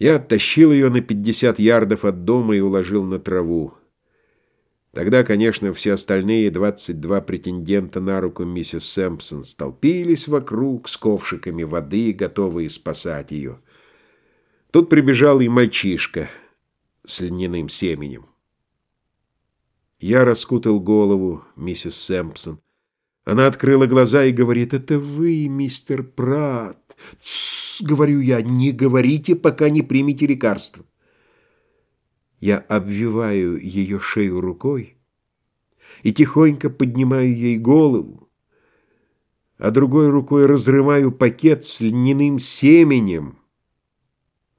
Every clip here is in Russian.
Я оттащил ее на 50 ярдов от дома и уложил на траву. Тогда, конечно, все остальные 22 претендента на руку миссис Сэмпсон столпились вокруг с ковшиками воды, готовые спасать ее. Тут прибежал и мальчишка с льняным семенем. Я раскутал голову, миссис Сэмпсон. Она открыла глаза и говорит, «Это вы, мистер Пратт». «Тссс», — говорю я, — «не говорите, пока не примете лекарство». Я обвиваю ее шею рукой и тихонько поднимаю ей голову, а другой рукой разрываю пакет с льняным семенем.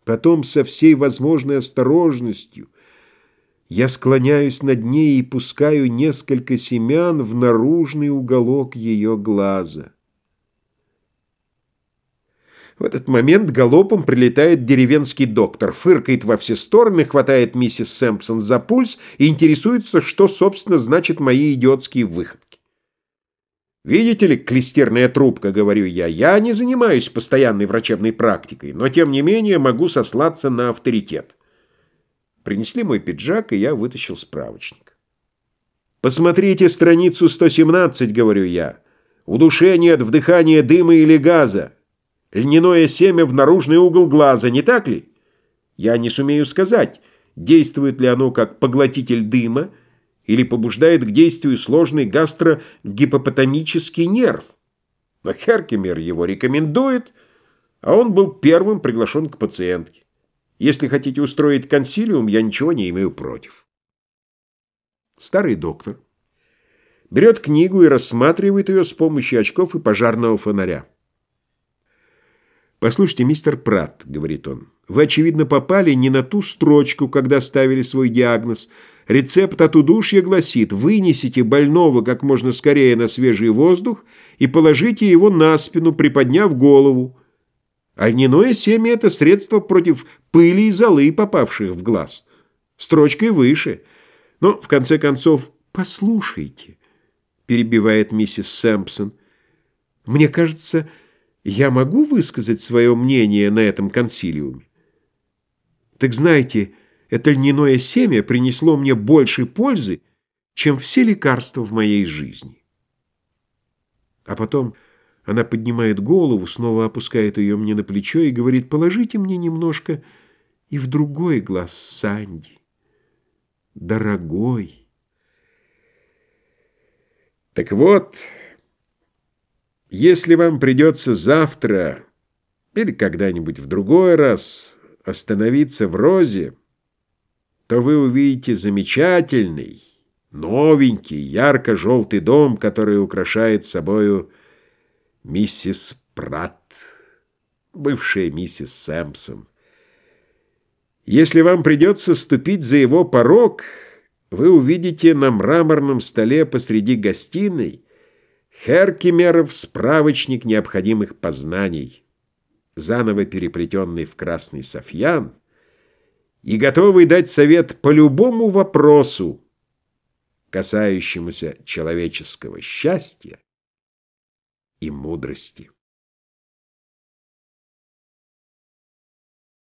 Потом со всей возможной осторожностью я склоняюсь над ней и пускаю несколько семян в наружный уголок ее глаза. В этот момент галопом прилетает деревенский доктор, фыркает во все стороны, хватает миссис Сэмпсон за пульс и интересуется, что, собственно, значит мои идиотские выходки. «Видите ли, клестерная трубка, — говорю я, — я не занимаюсь постоянной врачебной практикой, но, тем не менее, могу сослаться на авторитет». Принесли мой пиджак, и я вытащил справочник. «Посмотрите страницу 117, — говорю я. Удушение от вдыхания дыма или газа. Льняное семя в наружный угол глаза, не так ли? Я не сумею сказать, действует ли оно как поглотитель дыма или побуждает к действию сложный гастрогипопотамический нерв. Но Херкемер его рекомендует, а он был первым приглашен к пациентке. Если хотите устроить консилиум, я ничего не имею против. Старый доктор берет книгу и рассматривает ее с помощью очков и пожарного фонаря. «Послушайте, мистер Пратт», — говорит он, — «вы, очевидно, попали не на ту строчку, когда ставили свой диагноз. Рецепт от удушья гласит, вынесите больного как можно скорее на свежий воздух и положите его на спину, приподняв голову. А льняное семя — это средство против пыли и золы, попавших в глаз. Строчкой выше. Но, в конце концов, послушайте, — перебивает миссис Сэмпсон, — мне кажется, — я могу высказать свое мнение на этом консилиуме? Так знаете, это льняное семя принесло мне больше пользы, чем все лекарства в моей жизни. А потом она поднимает голову, снова опускает ее мне на плечо и говорит, положите мне немножко и в другой глаз Санди. Дорогой. Так вот... Если вам придется завтра или когда-нибудь в другой раз остановиться в Розе, то вы увидите замечательный, новенький, ярко-желтый дом, который украшает собою миссис Пратт, бывшая миссис Сэмпсон. Если вам придется ступить за его порог, вы увидите на мраморном столе посреди гостиной Херкимеров справочник необходимых познаний, заново переплетенный в красный софьян и готовый дать совет по любому вопросу, касающемуся человеческого счастья и мудрости.